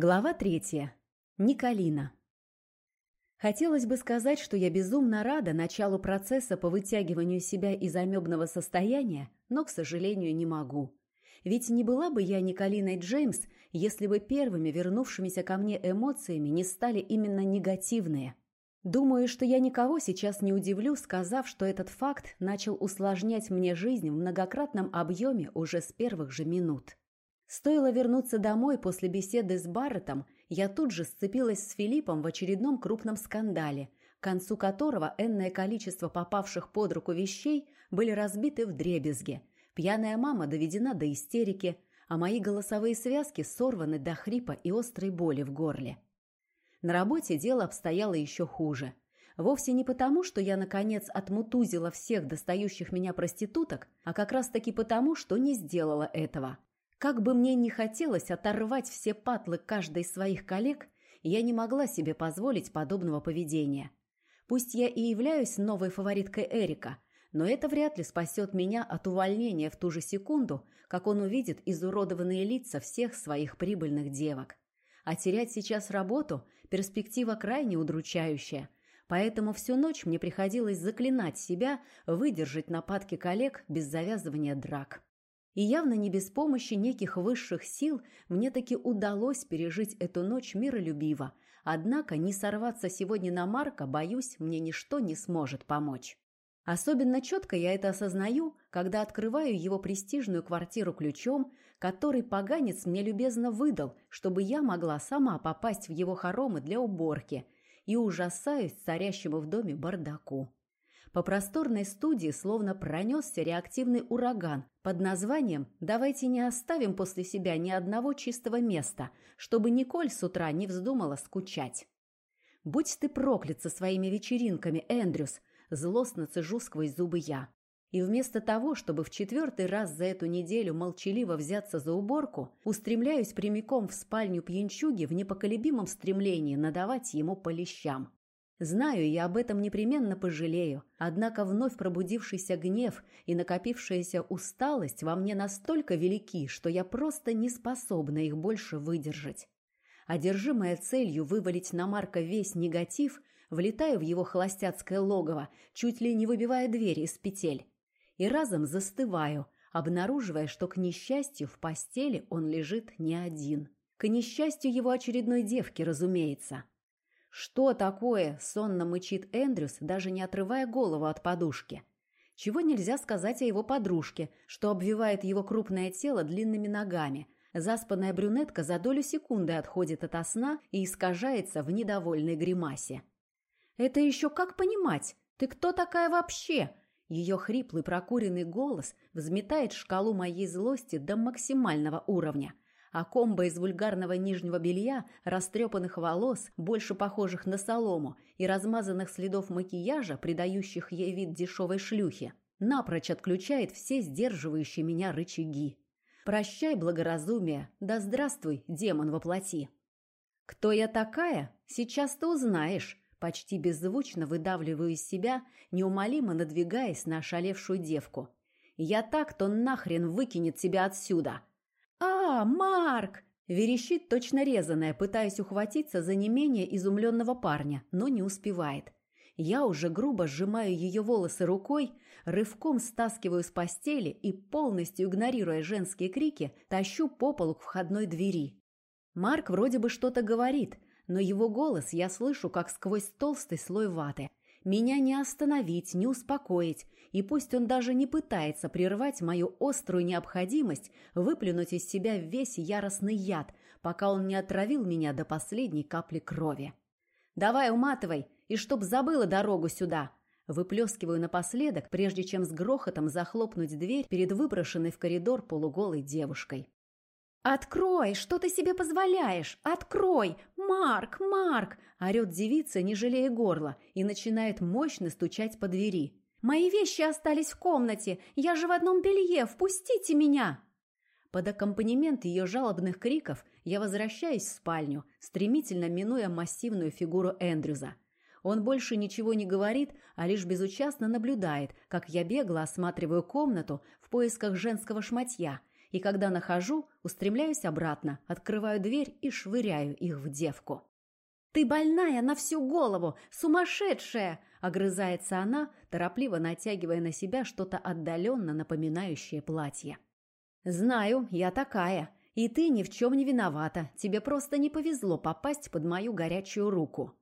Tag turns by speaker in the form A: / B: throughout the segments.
A: Глава третья. Николина. Хотелось бы сказать, что я безумно рада началу процесса по вытягиванию себя из амебного состояния, но, к сожалению, не могу. Ведь не была бы я Николиной Джеймс, если бы первыми вернувшимися ко мне эмоциями не стали именно негативные. Думаю, что я никого сейчас не удивлю, сказав, что этот факт начал усложнять мне жизнь в многократном объеме уже с первых же минут. Стоило вернуться домой после беседы с Барреттом, я тут же сцепилась с Филиппом в очередном крупном скандале, к концу которого энное количество попавших под руку вещей были разбиты в дребезги. Пьяная мама доведена до истерики, а мои голосовые связки сорваны до хрипа и острой боли в горле. На работе дело обстояло еще хуже. Вовсе не потому, что я, наконец, отмутузила всех достающих меня проституток, а как раз-таки потому, что не сделала этого. Как бы мне ни хотелось оторвать все патлы каждой из своих коллег, я не могла себе позволить подобного поведения. Пусть я и являюсь новой фавориткой Эрика, но это вряд ли спасет меня от увольнения в ту же секунду, как он увидит изуродованные лица всех своих прибыльных девок. А терять сейчас работу – перспектива крайне удручающая, поэтому всю ночь мне приходилось заклинать себя выдержать нападки коллег без завязывания драк. И явно не без помощи неких высших сил мне таки удалось пережить эту ночь миролюбиво. Однако не сорваться сегодня на Марка, боюсь, мне ничто не сможет помочь. Особенно четко я это осознаю, когда открываю его престижную квартиру ключом, который поганец мне любезно выдал, чтобы я могла сама попасть в его хоромы для уборки, и ужасаюсь царящему в доме бардаку. По просторной студии словно пронесся реактивный ураган под названием «Давайте не оставим после себя ни одного чистого места, чтобы Николь с утра не вздумала скучать». «Будь ты проклят со своими вечеринками, Эндрюс!» Злостно цежу сквозь зубы я. И вместо того, чтобы в четвертый раз за эту неделю молчаливо взяться за уборку, устремляюсь прямиком в спальню пьянчуги в непоколебимом стремлении надавать ему по лещам. Знаю, я об этом непременно пожалею, однако вновь пробудившийся гнев и накопившаяся усталость во мне настолько велики, что я просто не способна их больше выдержать. Одержимая целью вывалить на Марка весь негатив, влетаю в его холостяцкое логово, чуть ли не выбивая дверь из петель. И разом застываю, обнаруживая, что, к несчастью, в постели он лежит не один. К несчастью его очередной девки, разумеется. «Что такое?» – сонно мычит Эндрюс, даже не отрывая голову от подушки. Чего нельзя сказать о его подружке, что обвивает его крупное тело длинными ногами. Заспанная брюнетка за долю секунды отходит от сна и искажается в недовольной гримасе. «Это еще как понимать? Ты кто такая вообще?» Ее хриплый прокуренный голос взметает шкалу моей злости до максимального уровня – а комбо из вульгарного нижнего белья, растрепанных волос, больше похожих на солому, и размазанных следов макияжа, придающих ей вид дешевой шлюхи, напрочь отключает все сдерживающие меня рычаги. Прощай, благоразумие, да здравствуй, демон воплоти. Кто я такая, сейчас ты узнаешь, почти беззвучно выдавливаю из себя, неумолимо надвигаясь на ошалевшую девку. Я так, то нахрен выкинет тебя отсюда. «А, Марк!» Верещит точно резаная, пытаясь ухватиться за не менее изумленного парня, но не успевает. Я уже грубо сжимаю ее волосы рукой, рывком стаскиваю с постели и, полностью игнорируя женские крики, тащу по полу к входной двери. Марк вроде бы что-то говорит, но его голос я слышу, как сквозь толстый слой ваты. Меня не остановить, не успокоить, и пусть он даже не пытается прервать мою острую необходимость выплюнуть из себя весь яростный яд, пока он не отравил меня до последней капли крови. «Давай уматывай, и чтоб забыла дорогу сюда!» Выплескиваю напоследок, прежде чем с грохотом захлопнуть дверь перед выброшенной в коридор полуголой девушкой. «Открой! Что ты себе позволяешь? Открой! Марк! Марк!» – орет девица, не жалея горла, и начинает мощно стучать по двери. «Мои вещи остались в комнате! Я же в одном белье! Впустите меня!» Под аккомпанемент ее жалобных криков я возвращаюсь в спальню, стремительно минуя массивную фигуру Эндрюза. Он больше ничего не говорит, а лишь безучастно наблюдает, как я бегло осматриваю комнату в поисках женского шматья И когда нахожу, устремляюсь обратно, открываю дверь и швыряю их в девку. «Ты больная на всю голову! Сумасшедшая!» — огрызается она, торопливо натягивая на себя что-то отдаленно напоминающее платье. «Знаю, я такая, и ты ни в чем не виновата. Тебе просто не повезло попасть под мою горячую руку.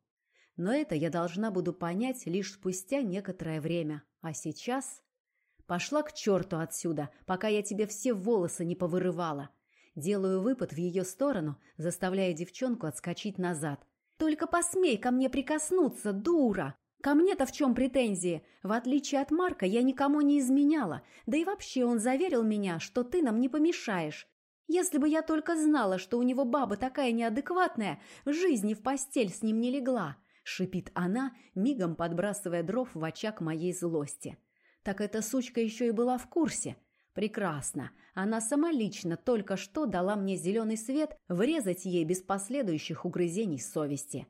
A: Но это я должна буду понять лишь спустя некоторое время. А сейчас...» «Пошла к черту отсюда, пока я тебе все волосы не повырывала». Делаю выпад в ее сторону, заставляя девчонку отскочить назад — только посмей ко мне прикоснуться, дура! Ко мне-то в чем претензии? В отличие от Марка, я никому не изменяла. Да и вообще он заверил меня, что ты нам не помешаешь. Если бы я только знала, что у него баба такая неадекватная, в жизни в постель с ним не легла, шипит она, мигом подбрасывая дров в очаг моей злости. Так эта сучка еще и была в курсе. Прекрасно. Она сама лично только что дала мне зеленый свет врезать ей без последующих угрызений совести.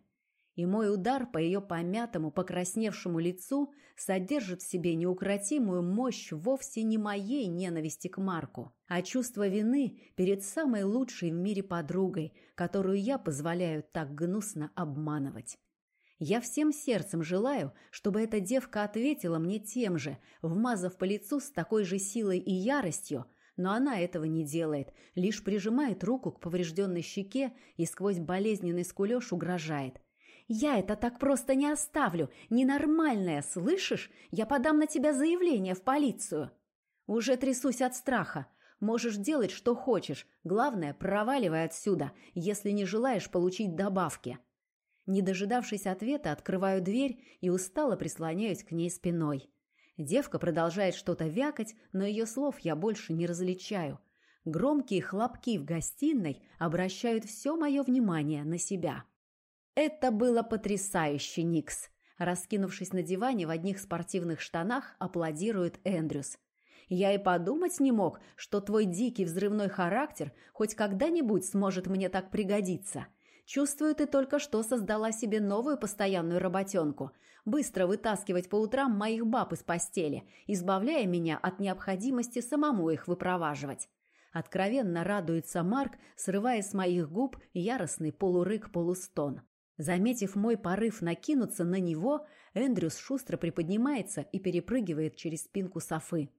A: И мой удар по ее помятому, покрасневшему лицу содержит в себе неукротимую мощь вовсе не моей ненависти к Марку, а чувство вины перед самой лучшей в мире подругой, которую я позволяю так гнусно обманывать. Я всем сердцем желаю, чтобы эта девка ответила мне тем же, вмазав по лицу с такой же силой и яростью, но она этого не делает, лишь прижимает руку к поврежденной щеке и сквозь болезненный скулеж угрожает. «Я это так просто не оставлю! Ненормальная, слышишь? Я подам на тебя заявление в полицию!» «Уже трясусь от страха. Можешь делать, что хочешь. Главное, проваливай отсюда, если не желаешь получить добавки». Не дожидавшись ответа, открываю дверь и устало прислоняюсь к ней спиной. Девка продолжает что-то вякать, но ее слов я больше не различаю. Громкие хлопки в гостиной обращают все мое внимание на себя. Это было потрясающе, Никс. Раскинувшись на диване в одних спортивных штанах, аплодирует Эндрюс. Я и подумать не мог, что твой дикий взрывной характер хоть когда-нибудь сможет мне так пригодиться. Чувствую, ты только что создала себе новую постоянную работенку. Быстро вытаскивать по утрам моих баб из постели, избавляя меня от необходимости самому их выпроваживать. Откровенно радуется Марк, срывая с моих губ яростный полурык-полустон. Заметив мой порыв накинуться на него, Эндрюс шустро приподнимается и перепрыгивает через спинку Софы.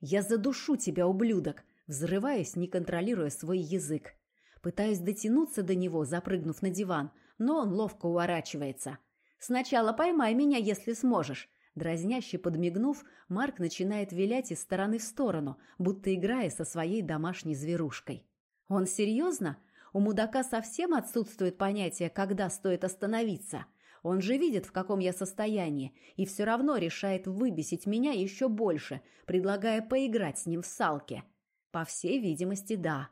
A: «Я задушу тебя, ублюдок!» взрываясь, не контролируя свой язык. Пытаюсь дотянуться до него, запрыгнув на диван, но он ловко уворачивается. «Сначала поймай меня, если сможешь». Дразняще подмигнув, Марк начинает вилять из стороны в сторону, будто играя со своей домашней зверушкой. «Он серьезно? У мудака совсем отсутствует понятие, когда стоит остановиться. Он же видит, в каком я состоянии, и все равно решает выбесить меня еще больше, предлагая поиграть с ним в салки. По всей видимости, да».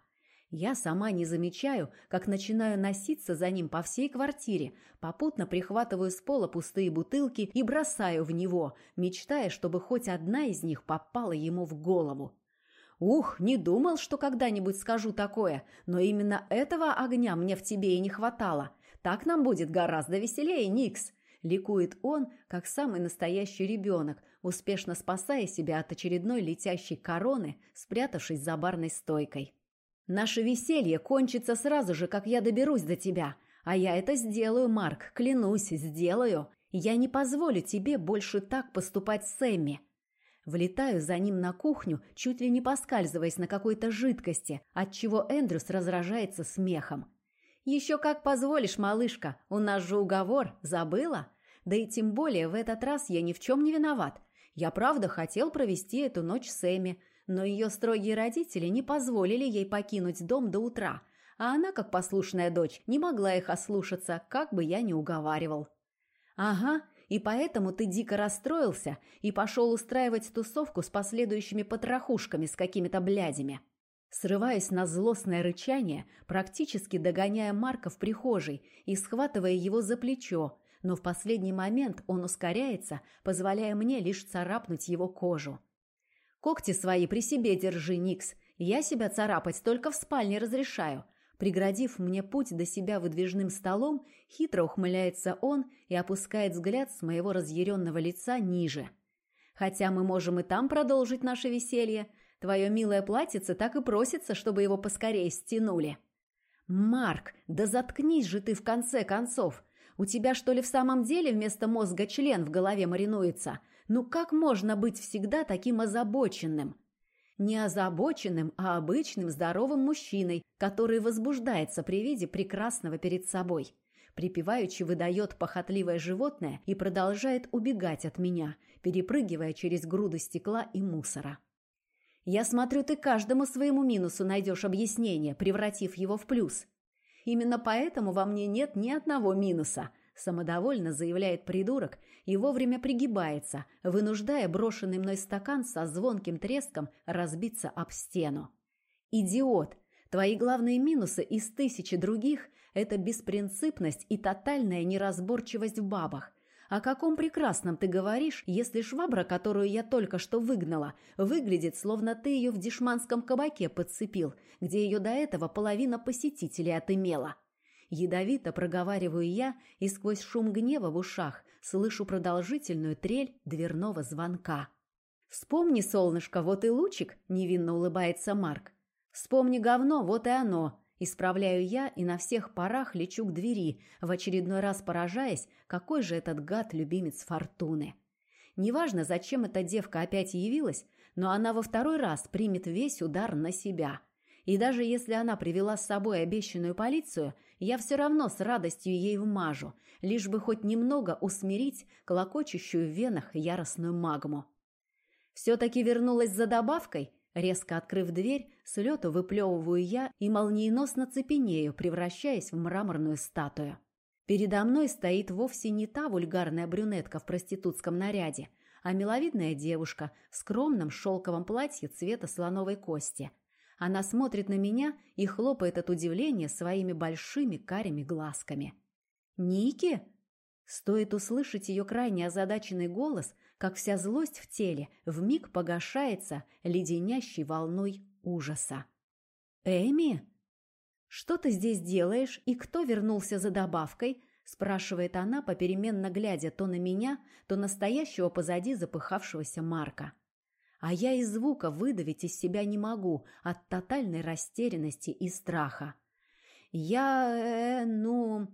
A: Я сама не замечаю, как начинаю носиться за ним по всей квартире, попутно прихватываю с пола пустые бутылки и бросаю в него, мечтая, чтобы хоть одна из них попала ему в голову. Ух, не думал, что когда-нибудь скажу такое, но именно этого огня мне в тебе и не хватало. Так нам будет гораздо веселее, Никс. Ликует он, как самый настоящий ребенок, успешно спасая себя от очередной летящей короны, спрятавшись за барной стойкой. Наше веселье кончится сразу же, как я доберусь до тебя. А я это сделаю, Марк, клянусь, сделаю. Я не позволю тебе больше так поступать с Эмми. Влетаю за ним на кухню, чуть ли не поскальзываясь на какой-то жидкости, отчего Эндрюс разражается смехом. «Еще как позволишь, малышка, у нас же уговор, забыла? Да и тем более в этот раз я ни в чем не виноват. Я правда хотел провести эту ночь с Эми, но ее строгие родители не позволили ей покинуть дом до утра, а она, как послушная дочь, не могла их ослушаться, как бы я ни уговаривал. «Ага, и поэтому ты дико расстроился и пошел устраивать тусовку с последующими потрохушками с какими-то блядями». Срываясь на злостное рычание, практически догоняя Марка в прихожей и схватывая его за плечо, но в последний момент он ускоряется, позволяя мне лишь царапнуть его кожу. Когти свои при себе держи, Никс. Я себя царапать только в спальне разрешаю. Преградив мне путь до себя выдвижным столом, хитро ухмыляется он и опускает взгляд с моего разъяренного лица ниже. Хотя мы можем и там продолжить наше веселье. Твое милое платьице так и просится, чтобы его поскорее стянули. Марк, да заткнись же ты в конце концов. У тебя что ли в самом деле вместо мозга член в голове маринуется? Ну как можно быть всегда таким озабоченным? Не озабоченным, а обычным здоровым мужчиной, который возбуждается при виде прекрасного перед собой. Припеваючи выдает похотливое животное и продолжает убегать от меня, перепрыгивая через груду стекла и мусора. Я смотрю, ты каждому своему минусу найдешь объяснение, превратив его в плюс. Именно поэтому во мне нет ни одного минуса, самодовольно заявляет придурок и вовремя пригибается, вынуждая брошенный мной стакан со звонким треском разбиться об стену. Идиот! Твои главные минусы из тысячи других – это беспринципность и тотальная неразборчивость в бабах, о каком прекрасном ты говоришь, если швабра, которую я только что выгнала, выглядит, словно ты ее в дешманском кабаке подцепил, где ее до этого половина посетителей отымела. Ядовито проговариваю я, и сквозь шум гнева в ушах слышу продолжительную трель дверного звонка. «Вспомни, солнышко, вот и лучик», — невинно улыбается Марк. «Вспомни говно, вот и оно», Исправляю я и на всех парах лечу к двери, в очередной раз поражаясь, какой же этот гад любимец фортуны. Неважно, зачем эта девка опять явилась, но она во второй раз примет весь удар на себя. И даже если она привела с собой обещанную полицию, я все равно с радостью ей вмажу, лишь бы хоть немного усмирить колокочущую в венах яростную магму. Все-таки вернулась за добавкой – Резко открыв дверь, с лету выплевываю я и молниеносно цепенею, превращаясь в мраморную статую. Передо мной стоит вовсе не та вульгарная брюнетка в проститутском наряде, а миловидная девушка в скромном шелковом платье цвета слоновой кости. Она смотрит на меня и хлопает от удивления своими большими карими глазками. «Ники?» Стоит услышать ее крайне озадаченный голос, как вся злость в теле вмиг погашается леденящей волной ужаса. «Эми? Что ты здесь делаешь и кто вернулся за добавкой?» спрашивает она, попеременно глядя то на меня, то на стоящего позади запыхавшегося Марка. А я и звука выдавить из себя не могу от тотальной растерянности и страха. Я, э, ну...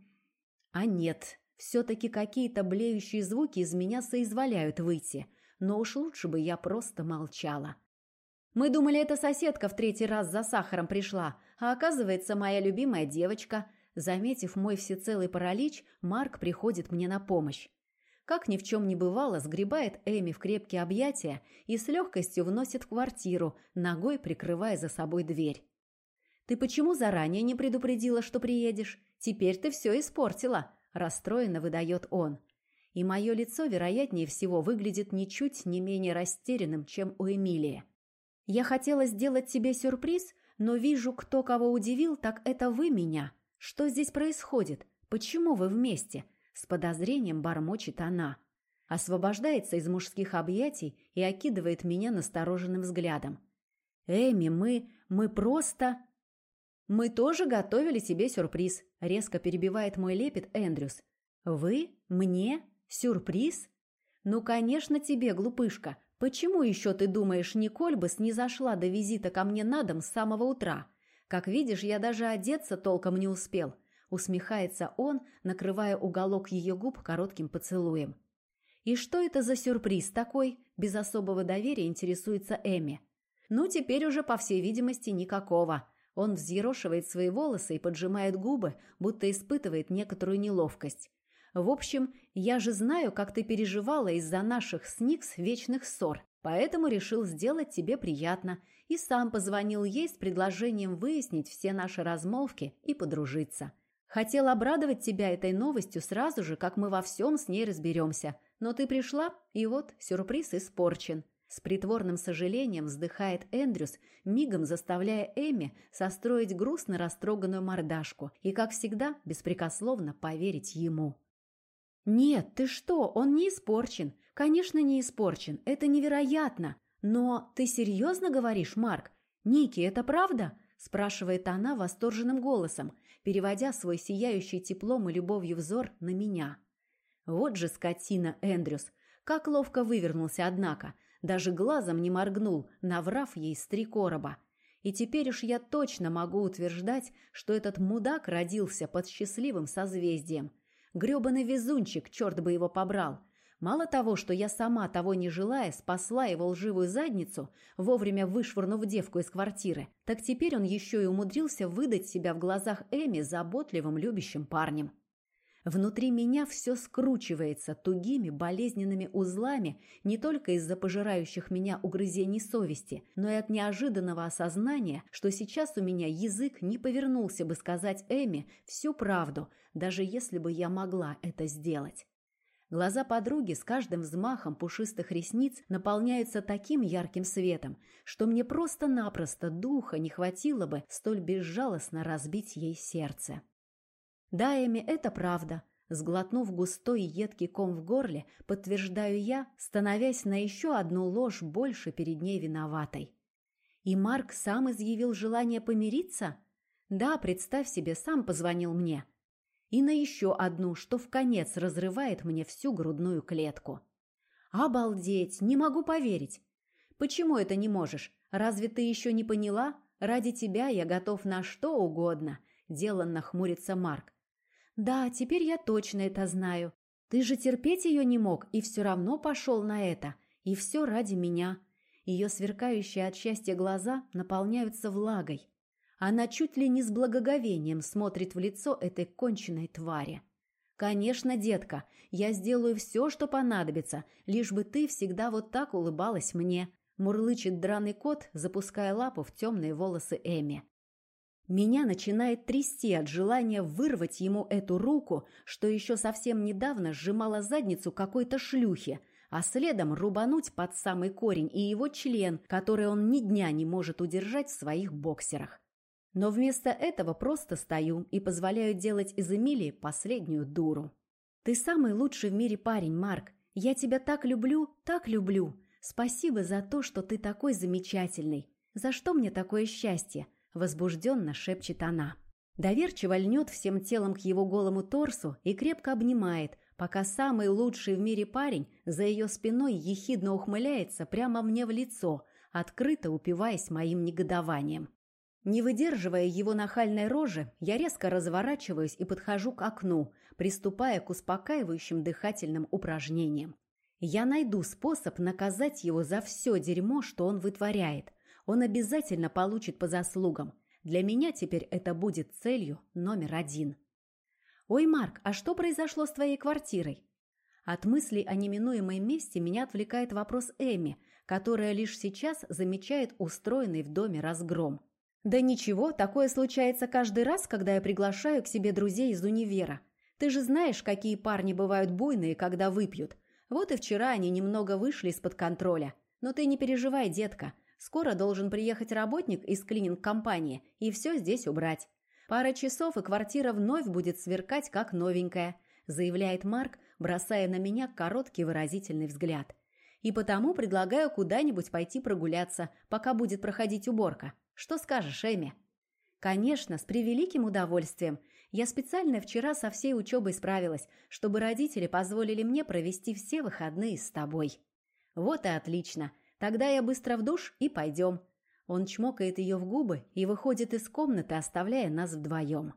A: А нет, все-таки какие-то блеющие звуки из меня соизволяют выйти, но уж лучше бы я просто молчала. Мы думали, эта соседка в третий раз за сахаром пришла, а оказывается, моя любимая девочка. Заметив мой всецелый паралич, Марк приходит мне на помощь. Как ни в чем не бывало, сгребает Эми в крепкие объятия и с легкостью вносит в квартиру, ногой прикрывая за собой дверь. «Ты почему заранее не предупредила, что приедешь? Теперь ты все испортила», Расстроенно выдает он. И мое лицо, вероятнее всего, выглядит ничуть не менее растерянным, чем у Эмилии. Я хотела сделать тебе сюрприз, но вижу, кто кого удивил, так это вы меня. Что здесь происходит? Почему вы вместе? С подозрением бормочет она. Освобождается из мужских объятий и окидывает меня настороженным взглядом. «Эми, мы... мы просто...» «Мы тоже готовили тебе сюрприз», – резко перебивает мой лепет Эндрюс. «Вы? Мне? Сюрприз?» «Ну, конечно, тебе, глупышка. Почему еще ты думаешь, Николь бы снизошла до визита ко мне на дом с самого утра? Как видишь, я даже одеться толком не успел», – усмехается он, накрывая уголок ее губ коротким поцелуем. «И что это за сюрприз такой?» – без особого доверия интересуется Эми. «Ну, теперь уже, по всей видимости, никакого», он взъерошивает свои волосы и поджимает губы, будто испытывает некоторую неловкость. В общем, я же знаю, как ты переживала из-за наших с Никс вечных ссор, поэтому решил сделать тебе приятно и сам позвонил ей с предложением выяснить все наши размолвки и подружиться. Хотел обрадовать тебя этой новостью сразу же, как мы во всем с ней разберемся, но ты пришла, и вот сюрприз испорчен. С притворным сожалением вздыхает Эндрюс, мигом заставляя Эми состроить грустно растроганную мордашку и, как всегда, беспрекословно поверить ему. «Нет, ты что, он не испорчен. Конечно, не испорчен. Это невероятно. Но ты серьезно говоришь, Марк? Ники, это правда?» спрашивает она восторженным голосом, переводя свой сияющий теплом и любовью взор на меня. Вот же скотина Эндрюс. Как ловко вывернулся, однако – даже глазом не моргнул, наврав ей с три короба. И теперь уж я точно могу утверждать, что этот мудак родился под счастливым созвездием. Грёбаный везунчик, черт бы его побрал. Мало того, что я сама того не желая спасла его лживую задницу, вовремя вышвырнув девку из квартиры, так теперь он еще и умудрился выдать себя в глазах Эми заботливым любящим парнем. Внутри меня все скручивается тугими болезненными узлами не только из-за пожирающих меня угрызений совести, но и от неожиданного осознания, что сейчас у меня язык не повернулся бы сказать Эми всю правду, даже если бы я могла это сделать. Глаза подруги с каждым взмахом пушистых ресниц наполняются таким ярким светом, что мне просто-напросто духа не хватило бы столь безжалостно разбить ей сердце. Да, Эми, это правда. Сглотнув густой и едкий ком в горле, подтверждаю я, становясь на еще одну ложь больше перед ней виноватой. И Марк сам изъявил желание помириться? Да, представь себе, сам позвонил мне. И на еще одну, что в конец разрывает мне всю грудную клетку. Обалдеть, не могу поверить. Почему это не можешь? Разве ты еще не поняла? Ради тебя я готов на что угодно. Деланно хмурится Марк. «Да, теперь я точно это знаю. Ты же терпеть ее не мог и все равно пошел на это. И все ради меня». Ее сверкающие от счастья глаза наполняются влагой. Она чуть ли не с благоговением смотрит в лицо этой конченной твари. «Конечно, детка, я сделаю все, что понадобится, лишь бы ты всегда вот так улыбалась мне», мурлычет драный кот, запуская лапу в темные волосы Эми. Меня начинает трясти от желания вырвать ему эту руку, что еще совсем недавно сжимала задницу какой-то шлюхи, а следом рубануть под самый корень и его член, который он ни дня не может удержать в своих боксерах. Но вместо этого просто стою и позволяю делать из Эмилии последнюю дуру. «Ты самый лучший в мире парень, Марк. Я тебя так люблю, так люблю. Спасибо за то, что ты такой замечательный. За что мне такое счастье? Возбужденно шепчет она. Доверчиво льнет всем телом к его голому торсу и крепко обнимает, пока самый лучший в мире парень за ее спиной ехидно ухмыляется прямо мне в лицо, открыто упиваясь моим негодованием. Не выдерживая его нахальной рожи, я резко разворачиваюсь и подхожу к окну, приступая к успокаивающим дыхательным упражнениям. Я найду способ наказать его за все дерьмо, что он вытворяет, он обязательно получит по заслугам. Для меня теперь это будет целью номер один. «Ой, Марк, а что произошло с твоей квартирой?» От мыслей о неминуемой месте меня отвлекает вопрос Эми, которая лишь сейчас замечает устроенный в доме разгром. «Да ничего, такое случается каждый раз, когда я приглашаю к себе друзей из универа. Ты же знаешь, какие парни бывают буйные, когда выпьют. Вот и вчера они немного вышли из-под контроля. Но ты не переживай, детка, Скоро должен приехать работник из клининг-компании и все здесь убрать. Пара часов, и квартира вновь будет сверкать, как новенькая», заявляет Марк, бросая на меня короткий выразительный взгляд. «И потому предлагаю куда-нибудь пойти прогуляться, пока будет проходить уборка. Что скажешь, Эми?» «Конечно, с превеликим удовольствием. Я специально вчера со всей учебой справилась, чтобы родители позволили мне провести все выходные с тобой». «Вот и отлично. Тогда я быстро в душ и пойдем». Он чмокает ее в губы и выходит из комнаты, оставляя нас вдвоем.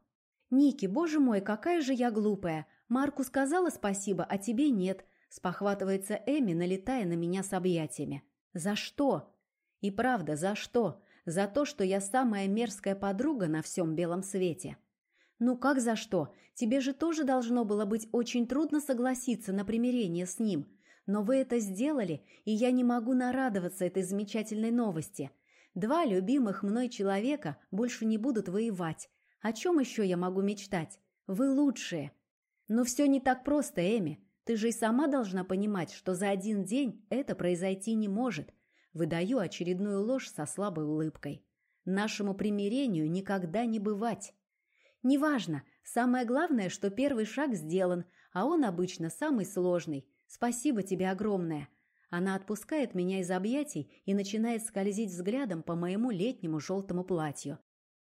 A: «Ники, боже мой, какая же я глупая! Марку сказала спасибо, а тебе нет», – спохватывается Эми, налетая на меня с объятиями. «За что?» «И правда, за что? За то, что я самая мерзкая подруга на всем белом свете». «Ну как за что? Тебе же тоже должно было быть очень трудно согласиться на примирение с ним. Но вы это сделали, и я не могу нарадоваться этой замечательной новости. Два любимых мной человека больше не будут воевать. О чем еще я могу мечтать? Вы лучшие. Но все не так просто, Эми. Ты же и сама должна понимать, что за один день это произойти не может. Выдаю очередную ложь со слабой улыбкой. Нашему примирению никогда не бывать. Неважно, самое главное, что первый шаг сделан, а он обычно самый сложный – Спасибо тебе огромное. Она отпускает меня из объятий и начинает скользить взглядом по моему летнему желтому платью.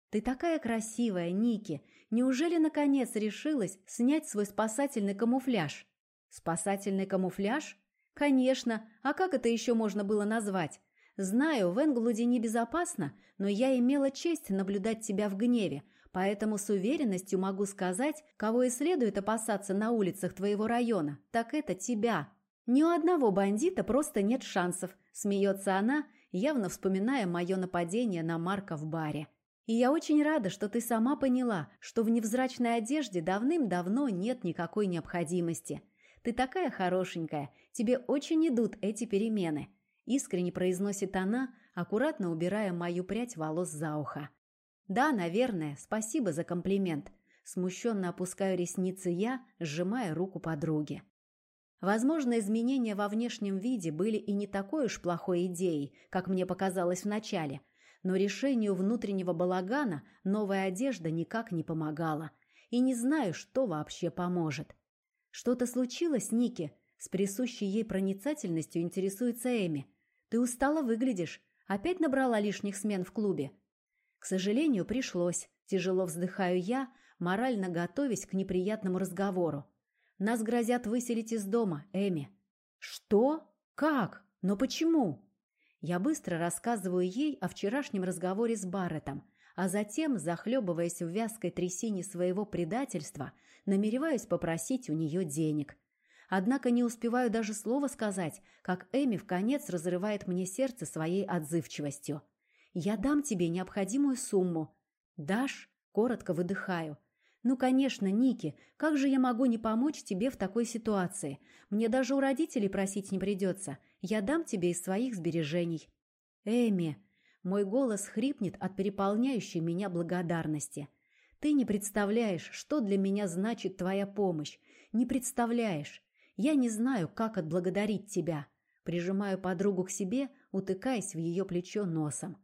A: Ты такая красивая, Ники. Неужели наконец решилась снять свой спасательный камуфляж? Спасательный камуфляж? Конечно, а как это еще можно было назвать? Знаю, в Энглуде небезопасно, но я имела честь наблюдать тебя в гневе, поэтому с уверенностью могу сказать, кого и следует опасаться на улицах твоего района, так это тебя. Ни у одного бандита просто нет шансов, смеется она, явно вспоминая мое нападение на Марка в баре. И я очень рада, что ты сама поняла, что в невзрачной одежде давным-давно нет никакой необходимости. Ты такая хорошенькая, тебе очень идут эти перемены. Искренне произносит она, аккуратно убирая мою прядь волос за ухо. Да, наверное, спасибо за комплимент. Смущенно опускаю ресницы я, сжимая руку подруги. Возможно, изменения во внешнем виде были и не такой уж плохой идеей, как мне показалось вначале – но решению внутреннего балагана новая одежда никак не помогала. И не знаю, что вообще поможет. «Что-то случилось, Ники?» С присущей ей проницательностью интересуется Эми. «Ты устало выглядишь. Опять набрала лишних смен в клубе?» К сожалению, пришлось. Тяжело вздыхаю я, морально готовясь к неприятному разговору. Нас грозят выселить из дома, Эми. Что? Как? Но почему? Я быстро рассказываю ей о вчерашнем разговоре с Барреттом, а затем, захлебываясь в вязкой трясине своего предательства, намереваюсь попросить у нее денег. Однако не успеваю даже слова сказать, как Эми в конец разрывает мне сердце своей отзывчивостью. «Я дам тебе необходимую сумму». «Дашь?» – коротко выдыхаю. «Ну, конечно, Ники, как же я могу не помочь тебе в такой ситуации? Мне даже у родителей просить не придется. Я дам тебе из своих сбережений». «Эми!» Мой голос хрипнет от переполняющей меня благодарности. «Ты не представляешь, что для меня значит твоя помощь. Не представляешь. Я не знаю, как отблагодарить тебя». Прижимаю подругу к себе, утыкаясь в ее плечо носом.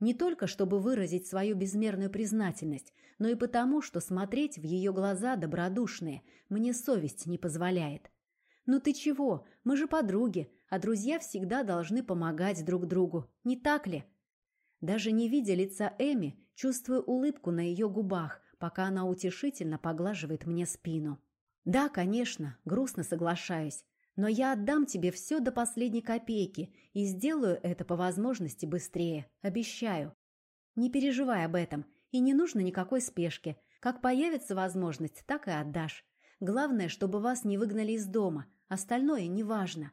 A: Не только чтобы выразить свою безмерную признательность, но и потому, что смотреть в ее глаза добродушные мне совесть не позволяет. «Ну ты чего? Мы же подруги, а друзья всегда должны помогать друг другу, не так ли?» Даже не видя лица Эми, чувствую улыбку на ее губах, пока она утешительно поглаживает мне спину. «Да, конечно, грустно соглашаюсь, но я отдам тебе все до последней копейки и сделаю это по возможности быстрее, обещаю. Не переживай об этом, и не нужно никакой спешки. Как появится возможность, так и отдашь. Главное, чтобы вас не выгнали из дома. Остальное неважно.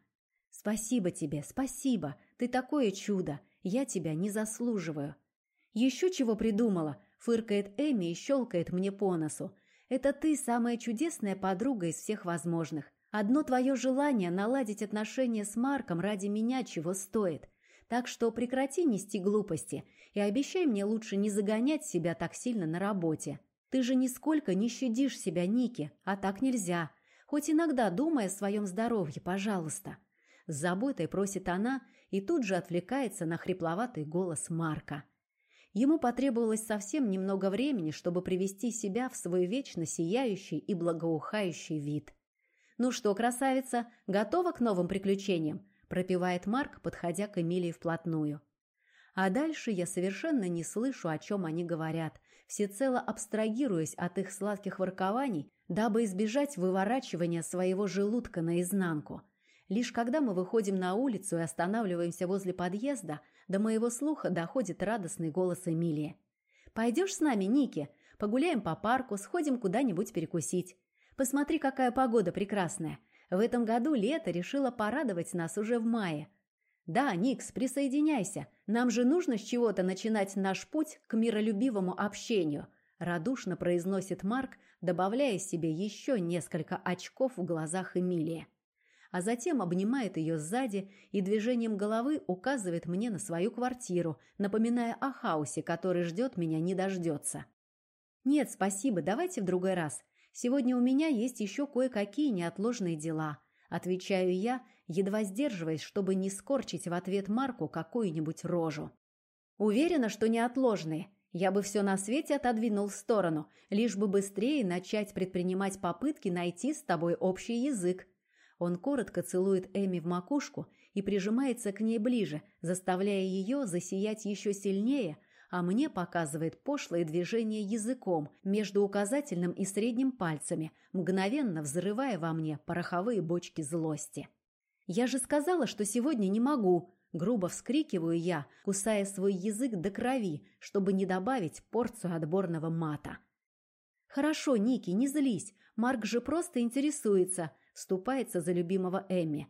A: Спасибо тебе, спасибо. Ты такое чудо. Я тебя не заслуживаю. Еще чего придумала? Фыркает Эми и щелкает мне по носу. Это ты самая чудесная подруга из всех возможных. Одно твое желание наладить отношения с Марком ради меня чего стоит. Так что прекрати нести глупости и обещай мне лучше не загонять себя так сильно на работе. Ты же нисколько не щадишь себя, Ники, а так нельзя. Хоть иногда думай о своем здоровье, пожалуйста. С заботой просит она и тут же отвлекается на хрипловатый голос Марка. Ему потребовалось совсем немного времени, чтобы привести себя в свой вечно сияющий и благоухающий вид. «Ну что, красавица, готова к новым приключениям?» пропевает Марк, подходя к Эмилии вплотную. А дальше я совершенно не слышу, о чем они говорят, всецело абстрагируясь от их сладких воркований, дабы избежать выворачивания своего желудка наизнанку. Лишь когда мы выходим на улицу и останавливаемся возле подъезда, до моего слуха доходит радостный голос Эмилии. «Пойдешь с нами, Ники? Погуляем по парку, сходим куда-нибудь перекусить. Посмотри, какая погода прекрасная. В этом году лето решило порадовать нас уже в мае. Да, Никс, присоединяйся. Нам же нужно с чего-то начинать наш путь к миролюбивому общению. Радушно произносит Марк, добавляя себе еще несколько очков в глазах Эмилии. А затем обнимает ее сзади и движением головы указывает мне на свою квартиру, напоминая о хаосе, который ждет меня не дождется. «Нет, спасибо, давайте в другой раз. Сегодня у меня есть еще кое-какие неотложные дела. Отвечаю я, едва сдерживаясь, чтобы не скорчить в ответ Марку какую-нибудь рожу. Уверена, что неотложные. Я бы все на свете отодвинул в сторону, лишь бы быстрее начать предпринимать попытки найти с тобой общий язык. Он коротко целует Эми в макушку и прижимается к ней ближе, заставляя ее засиять еще сильнее – а мне показывает пошлое движение языком между указательным и средним пальцами, мгновенно взрывая во мне пороховые бочки злости. «Я же сказала, что сегодня не могу!» Грубо вскрикиваю я, кусая свой язык до крови, чтобы не добавить порцию отборного мата. «Хорошо, Ники, не злись. Марк же просто интересуется», – ступается за любимого Эмми.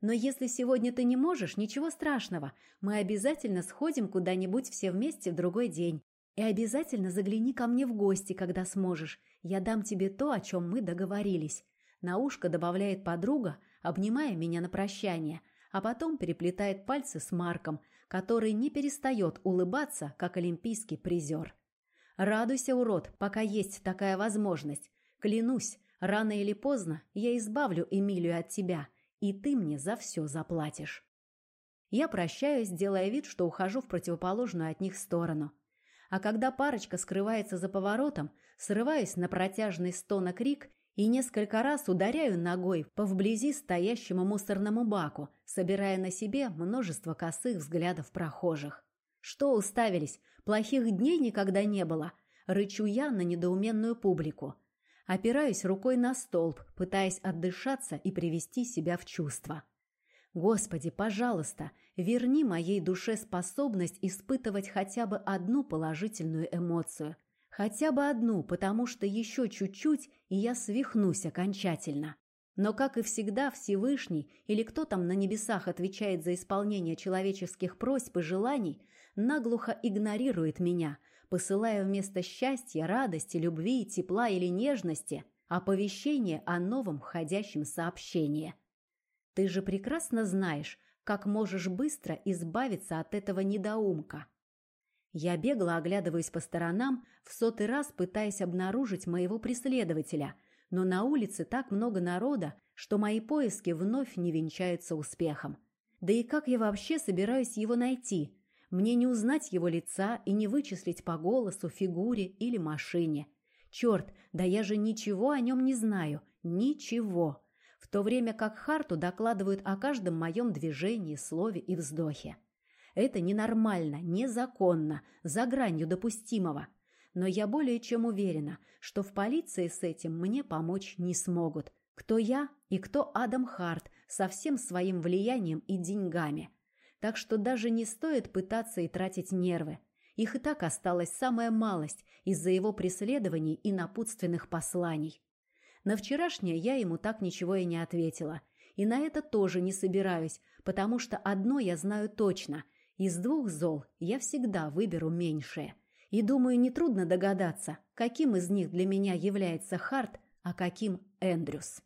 A: «Но если сегодня ты не можешь, ничего страшного. Мы обязательно сходим куда-нибудь все вместе в другой день. И обязательно загляни ко мне в гости, когда сможешь. Я дам тебе то, о чем мы договорились». На ушко добавляет подруга, обнимая меня на прощание, а потом переплетает пальцы с Марком, который не перестает улыбаться, как олимпийский призер. Радуйся, урод, пока есть такая возможность. Клянусь, рано или поздно я избавлю Эмилию от тебя, и ты мне за все заплатишь. Я прощаюсь, делая вид, что ухожу в противоположную от них сторону. А когда парочка скрывается за поворотом, срываюсь на протяжный стон крик и несколько раз ударяю ногой по вблизи стоящему мусорному баку, собирая на себе множество косых взглядов прохожих. Что уставились? Плохих дней никогда не было. Рычу я на недоуменную публику. Опираюсь рукой на столб, пытаясь отдышаться и привести себя в чувство. Господи, пожалуйста, верни моей душе способность испытывать хотя бы одну положительную эмоцию. Хотя бы одну, потому что еще чуть-чуть, и я свихнусь окончательно. Но, как и всегда, Всевышний или кто там на небесах отвечает за исполнение человеческих просьб и желаний, наглухо игнорирует меня, посылая вместо счастья, радости, любви, тепла или нежности оповещение о новом входящем сообщении. Ты же прекрасно знаешь, как можешь быстро избавиться от этого недоумка. Я бегло оглядываюсь по сторонам, в сотый раз пытаясь обнаружить моего преследователя, но на улице так много народа, что мои поиски вновь не венчаются успехом. Да и как я вообще собираюсь его найти? Мне не узнать его лица и не вычислить по голосу, фигуре или машине. Черт, да я же ничего о нем не знаю. Ничего. В то время как Харту докладывают о каждом моем движении, слове и вздохе. Это ненормально, незаконно, за гранью допустимого. Но я более чем уверена, что в полиции с этим мне помочь не смогут. Кто я и кто Адам Харт со всем своим влиянием и деньгами – так что даже не стоит пытаться и тратить нервы. Их и так осталась самая малость из-за его преследований и напутственных посланий. На вчерашнее я ему так ничего и не ответила. И на это тоже не собираюсь, потому что одно я знаю точно. Из двух зол я всегда выберу меньшее. И думаю, нетрудно догадаться, каким из них для меня является Харт, а каким Эндрюс.